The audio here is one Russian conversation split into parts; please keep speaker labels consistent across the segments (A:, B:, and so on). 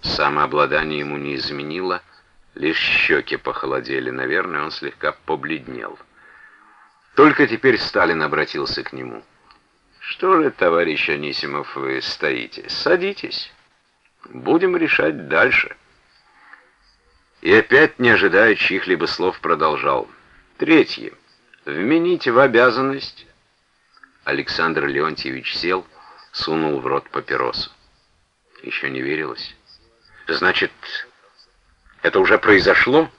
A: Самообладание ему не изменило, лишь щеки похолодели. Наверное, он слегка побледнел. Только теперь Сталин обратился к нему. «Что же, товарищ Анисимов, вы стоите? Садитесь. Будем решать дальше». И опять, не ожидая чьих-либо слов, продолжал. Третье. Вмените в обязанность. Александр Леонтьевич сел, сунул в рот папиросу. Еще не верилось. Значит, это уже произошло?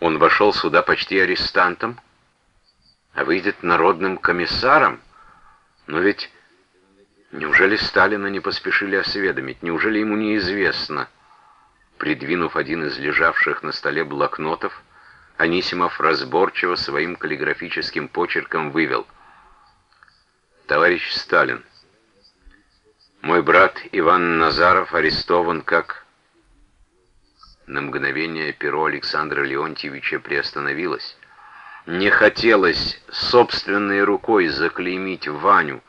A: Он вошел сюда почти арестантом, а выйдет народным комиссаром. Но ведь неужели Сталина не поспешили осведомить? Неужели ему неизвестно? Придвинув один из лежавших на столе блокнотов, Анисимов разборчиво своим каллиграфическим почерком вывел. «Товарищ Сталин, мой брат Иван Назаров арестован как...» На мгновение перо Александра Леонтьевича приостановилось. Не хотелось собственной рукой заклеймить Ваню,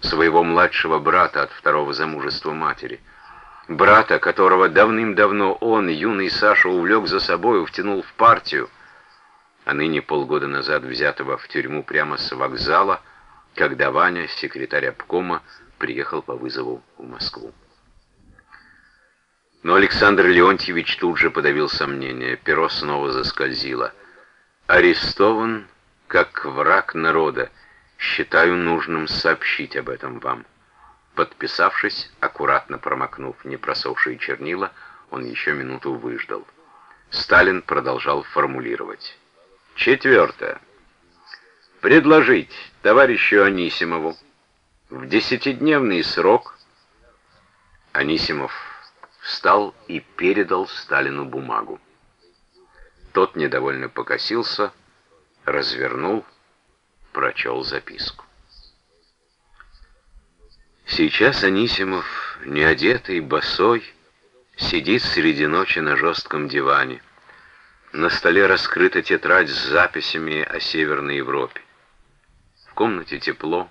A: своего младшего брата от второго замужества матери брата, которого давным-давно он, юный Саша, увлек за собой, втянул в партию, а ныне полгода назад взятого в тюрьму прямо с вокзала, когда Ваня, секретарь обкома, приехал по вызову в Москву. Но Александр Леонтьевич тут же подавил сомнения. Перо снова заскользило. «Арестован как враг народа. Считаю нужным сообщить об этом вам». Подписавшись, аккуратно промокнув непросохшие чернила, он еще минуту выждал. Сталин продолжал формулировать. Четвертое. Предложить товарищу Анисимову в десятидневный срок Анисимов встал и передал Сталину бумагу. Тот недовольно покосился, развернул, прочел записку. Сейчас Анисимов, неодетый, босой, сидит среди ночи на жестком диване. На столе раскрыта тетрадь с записями о Северной Европе. В комнате тепло,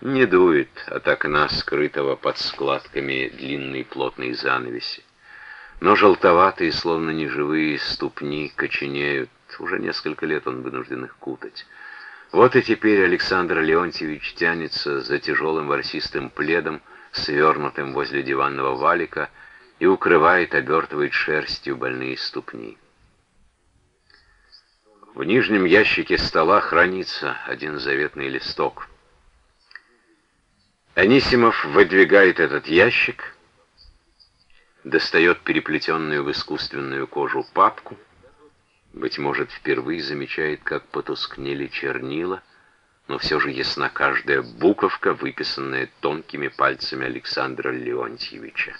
A: не дует от окна, скрытого под складками длинной плотной занавеси. Но желтоватые, словно неживые ступни, коченеют. Уже несколько лет он вынужден их кутать. Вот и теперь Александр Леонтьевич тянется за тяжелым ворсистым пледом, свернутым возле диванного валика, и укрывает, обертывает шерстью больные ступни. В нижнем ящике стола хранится один заветный листок. Анисимов выдвигает этот ящик, достает переплетенную в искусственную кожу папку, быть может, впервые замечает, как потускнели чернила, но все же ясна каждая буковка, выписанная тонкими пальцами Александра Леонтьевича.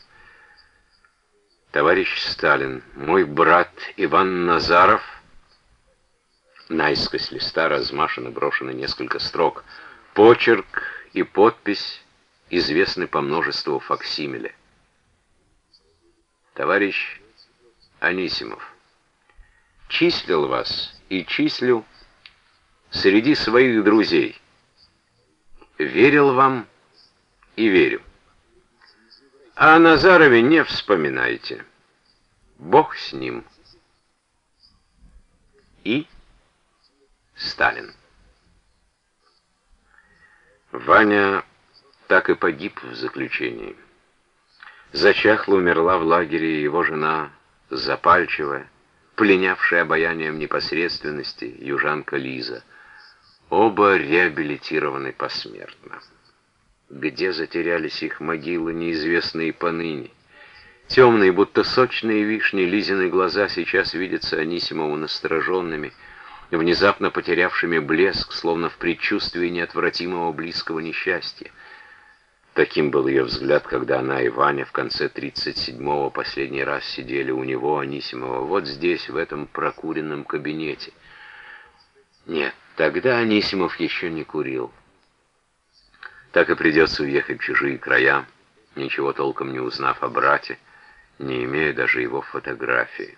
A: Товарищ Сталин, мой брат Иван Назаров, наискось листа размашено брошено несколько строк, почерк и подпись известны по множеству факсимиле. Товарищ Анисимов, числил вас и числю среди своих друзей. Верил вам и верю. А о Назарове не вспоминайте. Бог с ним. И Сталин. Ваня так и погиб в заключении. Зачахла умерла в лагере его жена, запальчивая, пленявшая обаянием непосредственности южанка Лиза. Оба реабилитированы посмертно. Где затерялись их могилы, неизвестные поныне. Темные, будто сочные вишни, Лизины глаза сейчас видятся Анисимову настороженными, внезапно потерявшими блеск, словно в предчувствии неотвратимого близкого несчастья. Таким был ее взгляд, когда она и Ваня в конце 37-го последний раз сидели у него, Анисимова, вот здесь, в этом прокуренном кабинете. Нет, тогда Анисимов еще не курил. Так и придется уехать в чужие края, ничего толком не узнав о брате, не имея даже его фотографии.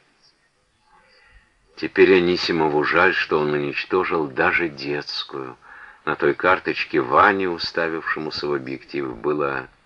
A: Теперь Анисимову жаль, что он уничтожил даже детскую, на той карточке Ване, уставившемуся в объектив, было